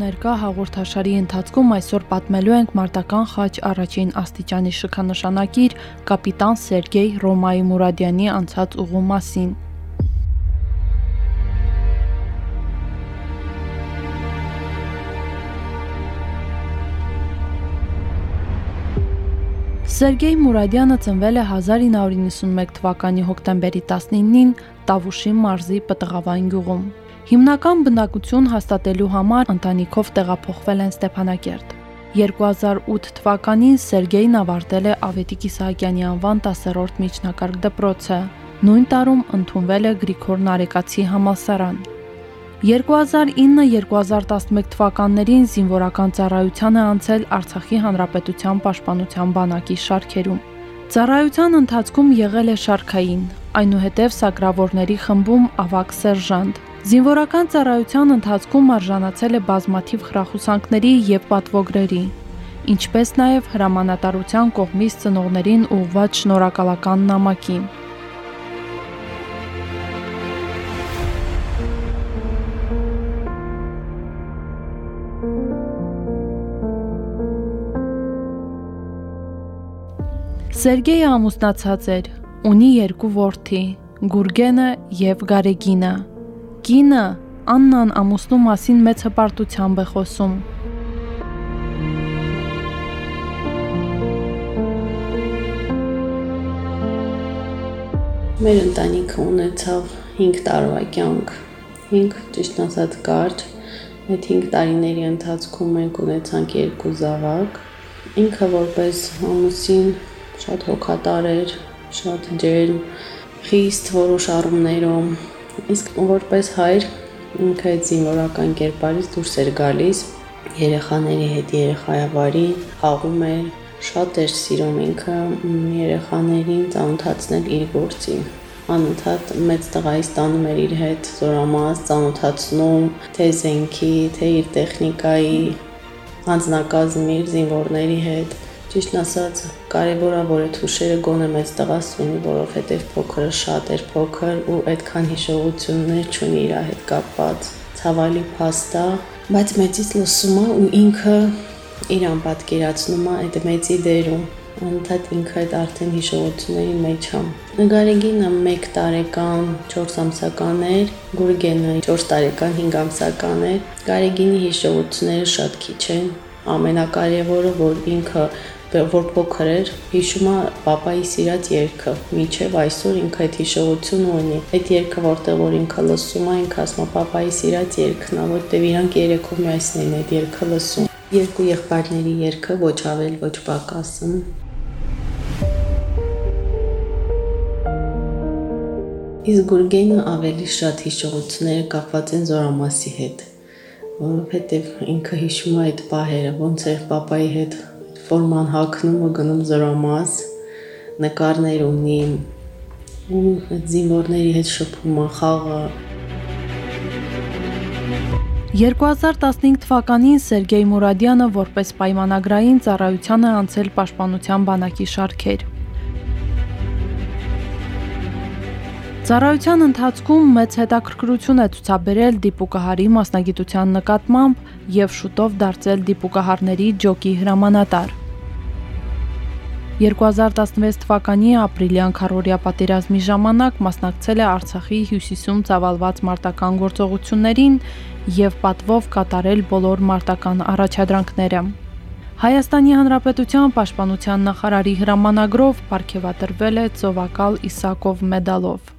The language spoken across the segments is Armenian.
ներկա հաղորդաշարի ընթացքում այսօր պատմելու ենք մարտական խաչ առաջին աստիճանի շքանշանակիր կապիտան Սերգեյ Ռոմայի Մուրադյանի անցած ուղու մասին։ Սերգեյ Մուրադյանը ծնվել է 1991 թվականի հոկտեմբերի 19-ին Տավուշի մարզի Պտղավան գյուղում։ Հիմնական բնակություն հաստատելու համար ընտանիքով տեղափոխվել են Ստեփանակերտ։ 2008 թվականին Սերգեյն ավարտել է Ավետիք Իսահակյանի անվան 10-րդ միջնակարգ դպրոցը։ Նույն տարում ընդունվել է Գրիգոր Նարեկացի համալսարան։ 2009-2011 թվականներին զինվորական ծառայության է անցել Արցախի Հանրապետության Պաշտպանության բանակի շարքերում։ Ծառայության ընթացքում եղել է շարքային, այնուհետև սակրավորների խմբում ավակ սերժանտ, Զինվորական ծառայության ընթացքում արժանացել է բազմաթիվ խրախուսանքների եւ պատվոգրերի, ինչպես նաեւ հրամանատարության կողմից ծնողներին ուղղված շնորհակալական նամակի։ Սերգեյը ամուսնացած էր, ունի երկու որդի՝ Գուրգենը եւ Գարեգինը։ Կինը Աննան ամուսնու մասին մեծ հպարտությամբ է խոսում։ Մեր ընտանիքը ունեցավ 5 տարվա կյանք։ 5 ճիշտ ասած կարճ։ Այդ 5 տարիների ընթացքում մենք ունեցանք երկու զավակ։ Ինքը որպես ամուսին շատ հոգատար էր, շատ ջերմ, խիստ որոշ առումներով Իսկ որպես հայր այդ զինվորական կերպարից դուրս էր գալիս երեխաների հետ երեխայավարի խաղում էր շատ էր սիրում ինքը երեխաներին ծանոթացնել իր գործին անընդհատ մեծ տղայից տանում էր իր հետ զորամաս ծանոթացնում թե զենքի, թե իր տեխնիկայի անձնակազմի զինվորների հետ Ճիշտն ասած, կարևորա որ այդ հուշերը գոնե մեծ տղաս ունի, որովհետև փոքրը շատ էր փոքր ու այդքան հիշողություններ չունի իր հետ կապված։ Ցավալի փաստա, բայց մեծից լսում է ու ինքը իրան պատկերացնում է այդ մեծի դերում անդադ ինքը այդ արդեն հիշողությունների մեջ է։ Նգարեգինը 1 տարեկան 4 ամսական էր, Գուրգենը 4 տարեկան 5 ամսական էր։ Գարեգինի հիշողությունները շատ քիչ են։ Ամենակարևորը, որ ինքը որ փոքր էր, հիշում է papayi սիրած երգը։ Միջև այսօր ինքը այդ հիշողությունը ունի։ Այդ երգը որտեղ որ ինքը լսում է, ինքը ասում է papayi սիրած երգն է, որտեղ իրանք երեքով միասին են այդ երգը լսում։ Երկու եղբայրների երգը ոչ ավել, ոչ պակասն։ Իսկ Գուրգենը ավելի շատ հիշողությունները կապված են Զորամասի հետ, որովհետև ինքը հիշում է այդ պահերը, ոնց էր papayi հետ ֆորման հակնում ու գնում զրոմաս, նկարներ ունի, ու զինվորների հետ շփում է խաղը 2015 թվականին Սերգեյ Մուրադյանը որպես պայմանագրային ծառայության է անցել Պաշտպանության բանակի շարքեր։ Ծառայության ընթացքում մեծ հետաքրքրություն է ցուցաբերել դիպուկահարի մասնագիտության նկատմամբ եւ շուտով դարձել դիպուկահարների ջոկի հրամանատար։ 2016 թվականի ապրիլյան քարորիա պատերազմի ժամանակ մասնակցել է Արցախի հյուսիսում ծավալված մարտական գործողություններին եւ պատվով կատարել բոլոր մարտական առաջադրանքները։ Հայաստանի Հանրապետության Պաշտպանության նախարարի հրամանագրով ապարգևատրվել է Ծովակալ Իսակով մեդալով։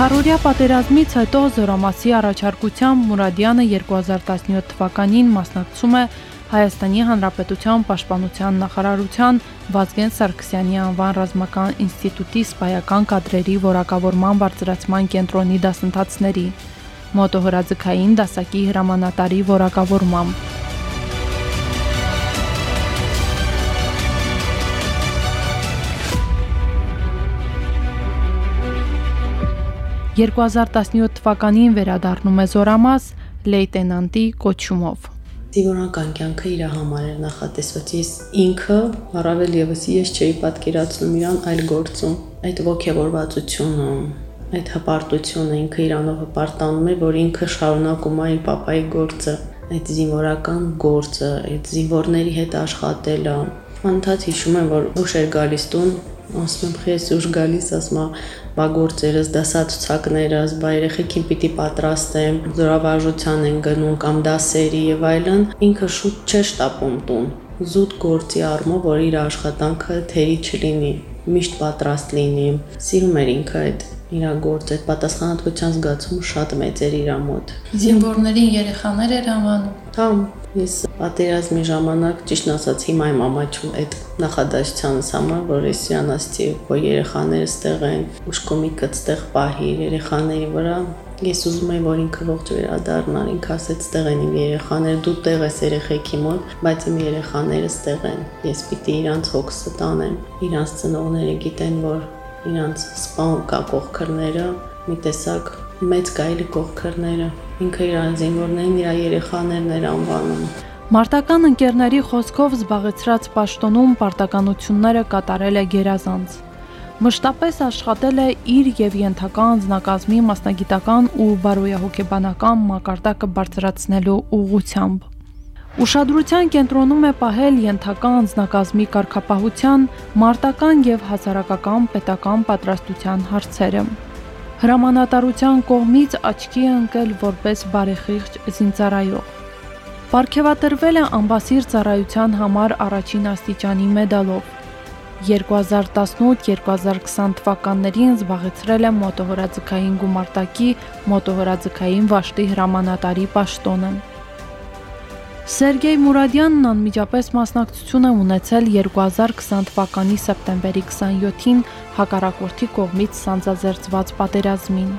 Խարորիա պատերազմից հետո Զորամասի առաջարկությամբ Մուրադյանը 2017 թվականին մասնակցում է Հայաստանի Հանրապետության Պաշտպանության նախարարության Վազգեն Սարգսյանի անվան ռազմական ինստիտուտի սպայական կadrերի որակավորման բարձրացման կենտրոնի դասընթացների մոտոհրաձգային դասակի հրամանատարի որակավորմամբ 2017 թվականին վերադառնում է Զորամաս լեյտենանտի կոչումով։ Զինվորական կյանքը իր համար էր նախատեսված։ Ես ինքը առավել եւս ես չէի պատկերացնում իրան այլ գործում։ Այդ ողջավորվածությունը, այդ հպարտությունը ինքը իրանով հպարտանում էր, որ ինքը շարունակում է իր papai գործը, այդ զինվորական գործը, այդ զինվորների հետ աշխատելը։ Անդադ հիշում եմ, որ ուշ էր գալիս տուն, ասում եմ, «Խես ուշ գալիս», ասում եմ, բա գործերս, դասացուցակներս, բա երեխեքին պիտի պատրաստեմ, զորավարժության են գնում կամ դասերի եւ այլն, ինքը շուտ չէ շտապում տուն։ Զուտ գործի առումով, որ իր աշխատանքը թերի չլինի, միշտ պատրաստ լինի։ Սիրում էր ինքը այդ իր գործը, այդ պատասխանատվության զգացումը շատ մեծ էր իր մոտ։ Զինվորներին երեխաներ էր անվանում։ Հա, ես պատերազմի ժամանակ ճիշտ ասած հիմա իմ ամաչում այդ նախադասությանս համար, որ ես իրան ասացի, որ երեխաները ստեղ են, ուշկոմիկը ստեղ պահի երեխաների վրա, Ես ուզում եմ, որ ինքը ողջ վերադառնար, ինքը ասեց, ստեղ են իմ երեխաները, դու տեղ ես երեխեքի մոտ, բայց իմ երեխաները ստեղ են։ Ես պիտի իրանց հոգսը տանեմ։ Իրանց ծնողները գիտեն, որ իրանց սպան կա կողքրները, մի տեսակ մեծ գայլի կողքրները։ Ինքը իր զինվորներին իր երեխաներն էր անվանում։ Մարտական ընկերների խոսքով զբաղեցրած պաշտոնում պարտականությունները կատարել է գերազանց։ Մշտապես աշխատել է իր եւ ենթակա անձնակազմի մասնագիտական ու բարոյահոգեբանական մակարդակը բարձրացնելու ուղղությամբ։ Ուշադրության կենտրոնում է պահել ենթակա անձնակազմի կարգապահության, մարտական եւ հասարակական պետական պատրաստության հարցերը։ Հրամանատարության կողմից աչքի ընկել որպես բարեխիղճ զինծառայող։ Պարգևատրվել է ամբասիր ծառայության համար առաջին աստիճանի մեդալով։ 2018-2020 թվականներին զբաղեցրել է մոտոհորաձգային գումարտակի մոտոհորաձգային վաշտի հրամանատարի պաշտոնը։ Սերգեյ Մուրադյանն անմիջապես մասնակցություն է ունեցել 2020 թվականի սեպտեմբերի 27-ին հակառակորդի կողմից սանձազերծված պատերազմին։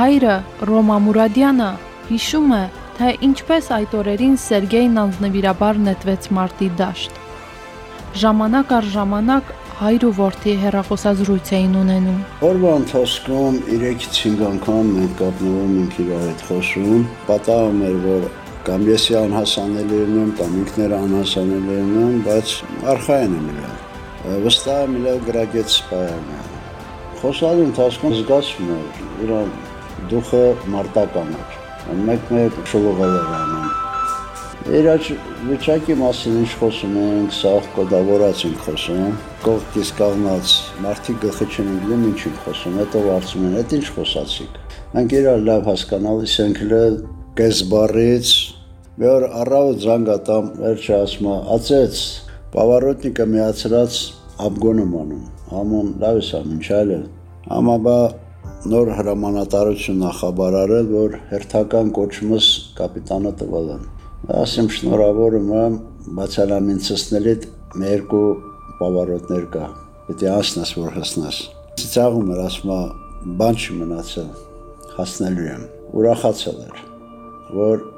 Հայրը Ռոմա Մուրադյանը հիշում է, թե ինչպես այդ օրերին Սերգեյն անձնվիրաբար նետվեց մարտի դաշտ։ Ժամանակ առ ժամանակ հայր ու որդի հերախոսազրույց էին ունենում։ Օրվա ընթացքում 3-ից 5 անգամ մենք կապնվում ենք իրար հետ խոսում, պատահում էր, որ կամ ես անհասանելի եմ, կամ ինքները անհասանելի եմ, բայց արխային եմ իրան։ Վստահ իրա գրագետ սպայանը։ Խոսալու ընթացքում զգացում եմ իր դուխը մարտական է։ Մեկ-մեկ շլողալ է անում։ Իրաջ վիճակի մասին ինչ խոսում ենք, սաղ կոդավորած ենք խոսում, կողքից կաղնած մարդիկ գլխի չեն ընկնում ինչ ենք խոսում, հետո վարձում են, այդ ինչ խոսացիք։ Մենք իրար լավ հասկանալիս ենք լը կես բառից մի օր առավոտ զանգատամ վերջը ասում է ածեց պավարոտնիկը միացրած աբգոնում անում համոն լավ է սա ինչ այլ է ամաբա նոր հրամանատարություն նախաբարարել որ հերթական կոչումս կապիտանը տվել են ասեմ շնորհավորում եմ բացալամինցսների մեր երկու պավարոտներ կա պետք է ասնաս որ հասնաս ծիծաղում էր ասում բան չմնացել հասնելու եմ ուրախացել էր որ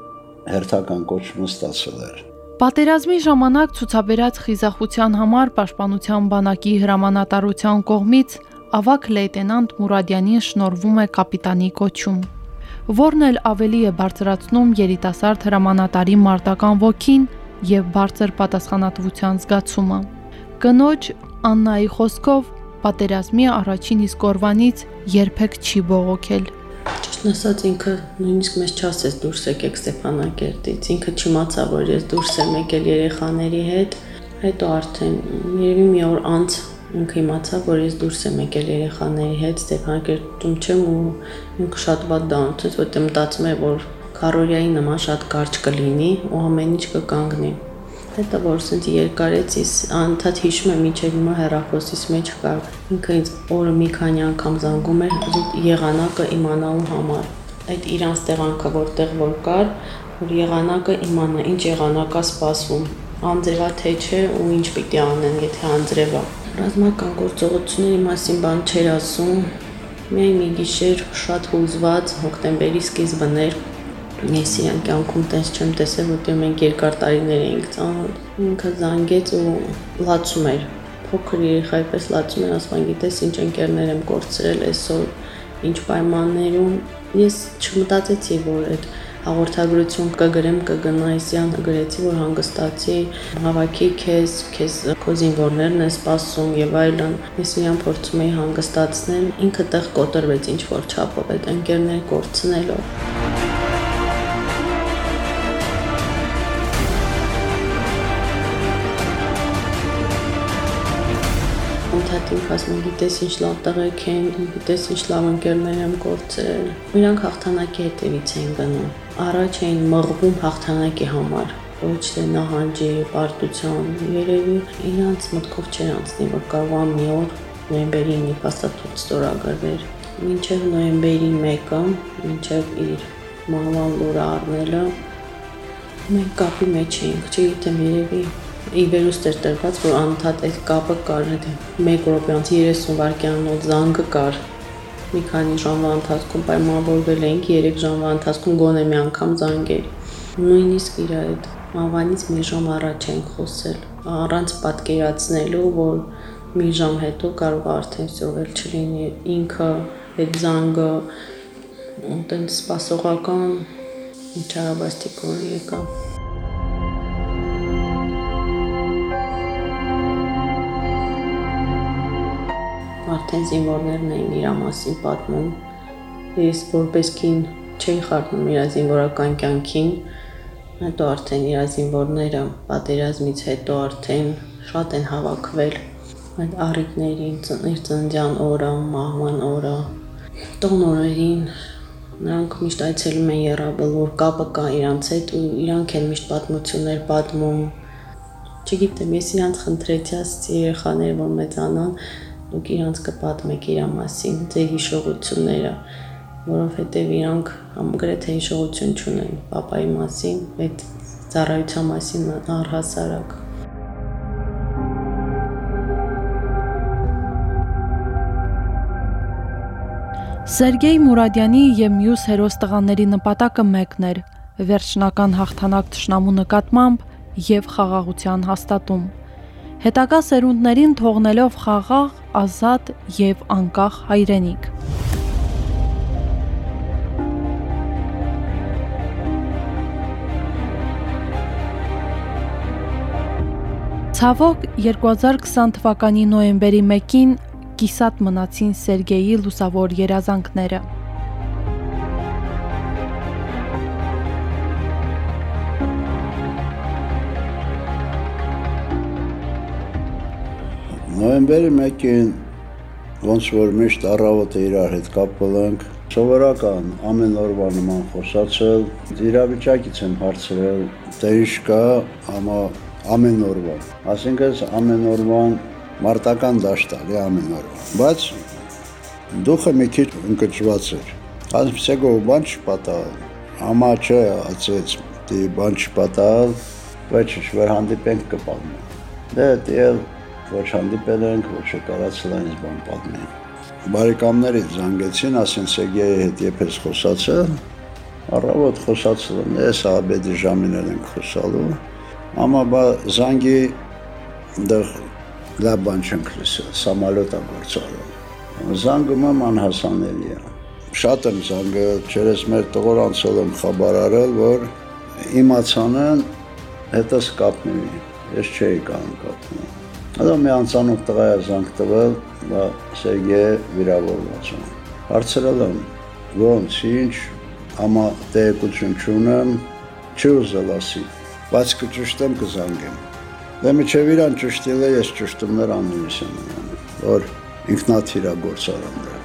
հերթական կոչումը ստացել էր։ Պատերազմի ժամանակ ցուցաբերած խիզախության համար Պաշտպանության բանակի հրամանատարության կողմից ավակ լեյտենանտ Մուրադյանին շնորվում է կապիտանի կոչում, որն էլ ավելի է բարձրացնում երիտասարդ հրամանատարի մարտական ոգին եւ բարձր պատասխանատվության զգացումը։ Կնոջ Աննայի խոսքով պատերազմի առաջին իսկ օրվանից երբեք չի բողոքել Ճիշտն ասած ինքը նույնիսկ մեզ չասեց դուրս եկեք Ստեփանակերտից։ Ինքը չիմացավ, որ ես դուրս եմ եկել երեխաների հետ։ Հետո արդեն երևի մի օր անց ինքը իմացավ, որ ես դուրս եմ եկել երեխաների հետ Ստեփանակերտում չեմ ու ինքը շատ վատ դանոց, որտեղ մտածում է, որ քարորիայի նման շատ կարճ կլինի ու ամեն ինչ կկանգնի հետո որ ասենց երկարեց իս անդադ հիշում եմ ինչեր հիմա հեռախոսից մեջ կար ինքը ինձ օրը մի քանի անգամ զանգում էր եղանակը իմանալու համար այդ իրանց տեղանքը որտեղ որ կար որ եղանակը իմանա, ինչ եղանակա սպասվում, անձրևա թե չէ ու ինչ պիտի անեն, եթե անձրևա։ Ռազմական գործողությունների մասին բան չեր ասում, միայն մի գիշեր շատ հուզված հոկտեմբերի սկիզբն էր, Ես իրան կյանքում տես չեմ տեսել, որտեղ մենք երկար տարիներ էինք ծանոթ։ Ինքը զանգեց ու լացում էր։ Փոքր երեխայի պես լացում էր, ասում գիտես ինչ ընկերներ եմ կորցրել այսօր, ինչ պայմաններում։ Ես չմտածեցի, որ այդ հաղորդագրություն կգրեմ, կգնայսյան գրեցի, որ հանգստացի, հավաքի քեզ, քեզ քո զինվորներն են սպասում եւ այլն։ Ես իրան փորձում էի հանգստացնել, ինքը տեղ կոտրվեց ինչ որ չափով այդ ընկերներ կորցնելով։ ընդհատին ասում գիտես ինչ լավ տղեկ են, գիտես ինչ լավ ընկերներ եմ կորցրել։ Իրանք հաղթանակի հետևից են գնում։ Առաջ էին մղվում հաղթանակի համար, ոչ թե նահանջի, պարտության։ Երևի իրանց մտքով չեր անցնի, որ կարողա մի օր նոյեմբերի 9-ի փաստաթուղթ ստորագրվեր։ Մինչև նոյեմբերի 1-ը, մինչև իր մահվան լուրը առնելը մենք կապի մեջ էինք, չգիտեմ, երևի ի վերուստ էր տրված, որ անընդհատ այդ կապը կար, այդ 1 րոպեանց 30 վայրկյանոց զանգը կար։ Մի քանի ժամվա ընթացքում պայմանավորվել էինք 3 ժամվա ընթացքում գոնե մի անգամ զանգեր։ Նույնիսկ իր այդ անվանից մի ժամ առաջ ենք խոսել, առանց պատկերացնելու, որ մի ժամ հետո կարող արդեն սովել չլինի ինքը այդ զանգը այնտեղ սպասողական չարաբաստիկորը եկավ։ արդեն զինվորներն էին իր մասին պատմում։ Ես որպես կին չէի խառնում իր զինվորական կյանքին, հետո արդեն իր զինվորները պատերազմից հետո արդեն շատ են հավաքվել այդ առիթներին, իր ծննդյան օրը, մահվան օրը, տոն օրերին նրանք միշտ այցելում են Եռաբել, որ կապը կա իրանց հետ ու իրանք են միշտ պատմություններ պատմում։ Չգիտեմ, ես իրանց խնդրեցի ասացի երեխաները, որ մեծանան, դուք իրանց կպատմեք իր մասին, ձեր հիշողությունները, որովհետև իրանք գրեթե հիշողություն չունեն papayi մասին, այդ ծառայության մասին առհասարակ։ Սերգեյ Մուրադյանի եւ մյուս հերոս տղաների նպատակը մեկն էր՝ վերջնական հաղթանակ ճշնամու նկատմամբ եւ խաղաղության հաստատում հետագա սերունդներին թողնելով խաղաղ, ազատ եւ անկախ հայրենիք։ Ցավոք 2020 թվականի նոյեմբերի 1-ին կիսատ մնացին Սերգեյի լուսավոր երազանքները։ Նոյեմբերի 1-ին ոնց որ միշտ առավոտը իրար հետ կապվել ենք, սովորական ամեն օրվա նման խոսացել, իրավիճակից եմ հարցրել, ինչ կա, ամա ամեն օրվա։ Այսինքն ամեն օրվան մարտական դաշտալի ամեն օրվա։ Բայց դուխը մի քիչ ընկճված էր։ Ասեցեք ու բան չպատալ։ Համա չէ, ասեց, դի բան չպատալ, ոչ շվեր հանդիպենք կպատմեմ։ Դե դե ոչ հանդիպել ենք, ոչ կարացել են բան պատմել։ Բարեկամներից զանգեցին, ասեն Սերգեյի հետ եփես խոսացել։ Առավոտ խոսացել եմ, ես աբեդի ժամին ենք խոսալու։ Ամա բա զանգի դեռ լավ բան չենք լսել, սամալոտ է գործարում։ Զանգում եմ անհասանելի է։ Շատ եմ զանգը, չերես մեր տղոր անցել եմ խաբարարել, որ իմացանն հետս կապնի։ Ես չէի կարող կապնել։ Հետո մի անծանոթ տղա է զանգ տվել, բա Սերգեյ վիրավորված է։ Հարցրել եմ, ոնց, ինչ, ամա տեղեկություն չունեմ, չի ուզել ասի, բայց կճշտեմ կզանգեմ։ Դե միջև իրան ճշտել է, ես ճշտումներ անունիս եմ անում, որ ինքնաթիր է գործարան դրա։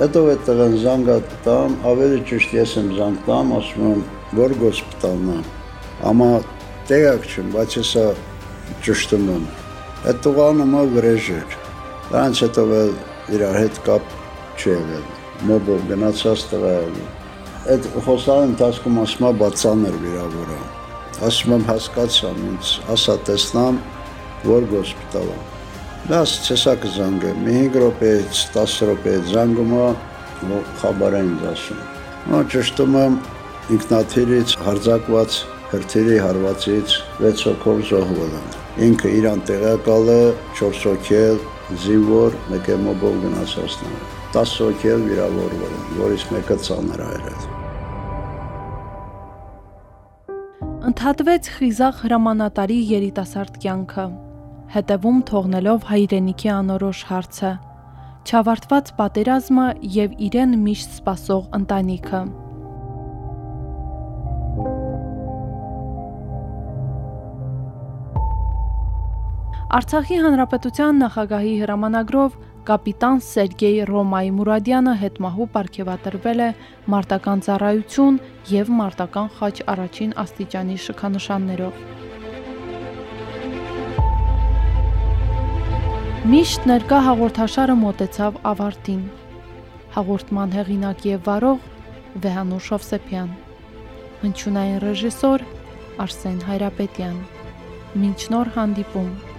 Հետո այդ տղան զանգա տամ, ավելի ճիշտ ես եմ զանգ տամ, ասում եմ, որ գոսպիտալն է։ Ամա տեղակ չեմ, բայց հեսա ճշտում եմ Այդ տղան ումա վրեժ էր։ Դրանց հետո էլ իր հետ կապ չի եղել։ Մոբով գնացած տղա այդ խոսալու ընթացքում ասում եմ բացաներ վիրավորը։ Ասում եմ հասկացա, ինձ ասա տեսնամ, որ հոսպիտալ եմ։ Դաս ցեսակ զանգը, մի 5 րոպեից 10 րոպեից զանգում է, խաբար են ասում։ Ո ճշտում եմ ինքնաթիռից հարձակված հրթիռի հարվածից 6 հոգով զոհվել են ինքը իրան տեղակալը 4 հոգել զինվոր մեկ մոբով գնացածն է 10 հոգել վիրավորվել որից մեկը ծանր է եղել ընդհատվեց խիզախ հրամանատարի երիտասարդ կյանքը հետևում թողնելով հայրենիքի անորոշ հարցը չավարտված պատերազմը եւ իրեն միշտ սпасող ընտանիքը Արցախի հանրապետության նախագահի հրամանագրով կապիտան Սերգեյ Ռոմայի Մուրադյանը հետմահու ապարգևատրվել է մարտական ծառայություն եւ մարտական խաչ առաջին աստիճանի շքանշաններով։ Միշտ ներկա հաղորդաշարը մոտեցավ ավարտին։ Հաղորդման հեղինակ եւ վարող Վեհանուշ Հովսեփյան։ Հնչյունային ռեժիսոր Արսեն Հայրապետյան։ Մինչ նոր հանդիպում